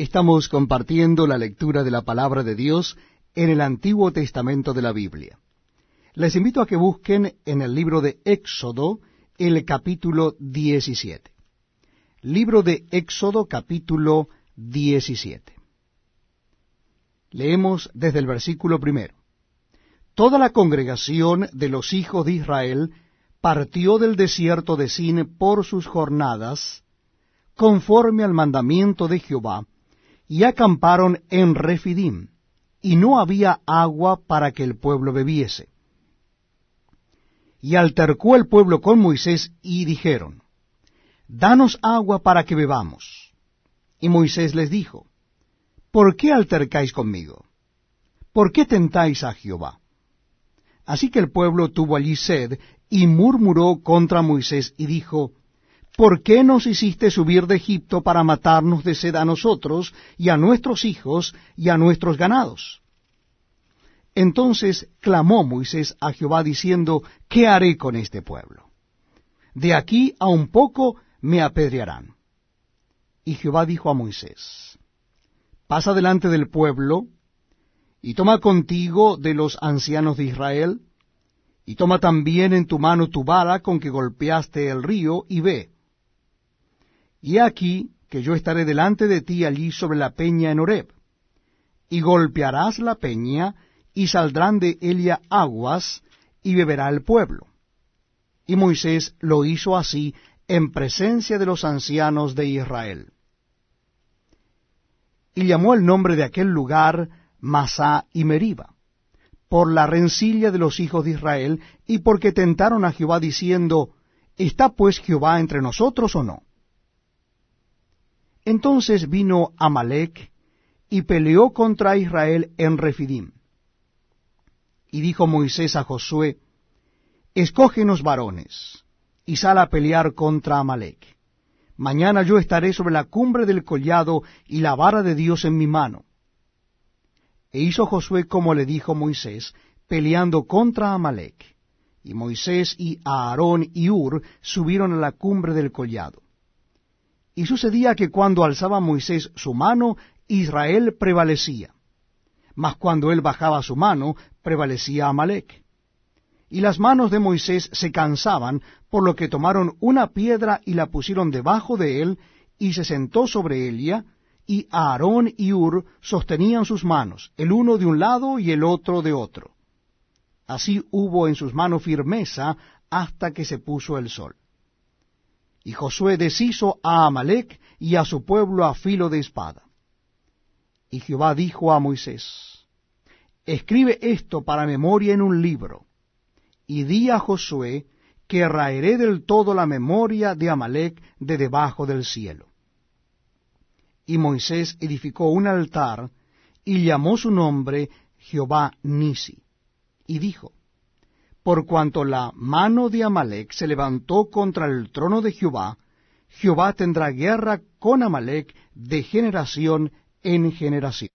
Estamos compartiendo la lectura de la palabra de Dios en el Antiguo Testamento de la Biblia. Les invito a que busquen en el libro de Éxodo el capítulo 17. Libro de Éxodo capítulo 17. Leemos desde el versículo primero. Toda la congregación de los hijos de Israel partió del desierto de Sin por sus jornadas, conforme al mandamiento de Jehová, y acamparon en Refidim, y no había agua para que el pueblo bebiese. Y altercó el pueblo con Moisés y dijeron, Danos agua para que bebamos. Y Moisés les dijo, ¿Por qué altercáis conmigo? ¿Por qué tentáis a Jehová? Así que el pueblo tuvo allí sed y murmuró contra Moisés y dijo, ¿por qué nos hiciste subir de Egipto para matarnos de sed a nosotros y a nuestros hijos y a nuestros ganados? Entonces clamó Moisés a Jehová diciendo, ¿qué haré con este pueblo? De aquí a un poco me apedrearán. Y Jehová dijo a Moisés, pasa delante del pueblo, y toma contigo de los ancianos de Israel, y toma también en tu mano tu vara con que golpeaste el río, y ve. Y aquí que yo estaré delante de ti allí sobre la peña en Horeb, y golpearás la peña, y saldrán de ella aguas, y beberá el pueblo. Y Moisés lo hizo así en presencia de los ancianos de Israel. Y llamó el nombre de aquel lugar Masá y Meriba, por la rencilla de los hijos de Israel, y porque tentaron a Jehová diciendo, ¿Está pues Jehová entre nosotros o no? Entonces vino Amalek y peleó contra Israel en Refidim. Y dijo Moisés a Josué, Escógenos varones, y sal a pelear contra Amalek. Mañana yo estaré sobre la cumbre del collado y la vara de Dios en mi mano. E hizo Josué como le dijo Moisés, peleando contra Amalek. Y Moisés y Aarón y Ur subieron a la cumbre del collado. Y sucedía que cuando alzaba Moisés su mano, Israel prevalecía. Mas cuando él bajaba su mano, prevalecía Amalek. Y las manos de Moisés se cansaban, por lo que tomaron una piedra y la pusieron debajo de él, y se sentó sobre ella, y Aarón y Ur sostenían sus manos, el uno de un lado y el otro de otro. Así hubo en sus manos firmeza hasta que se puso el sol. Y Josué deshizo a Amalek y a su pueblo a filo de espada. Y Jehová dijo a Moisés, Escribe esto para memoria en un libro, y di a Josué que raeré del todo la memoria de Amalek de debajo del cielo. Y Moisés edificó un altar, y llamó su nombre Jehová Nisi, y dijo, por cuanto la mano de Amalek se levantó contra el trono de Jehová, Jehová tendrá guerra con Amalek de generación en generación.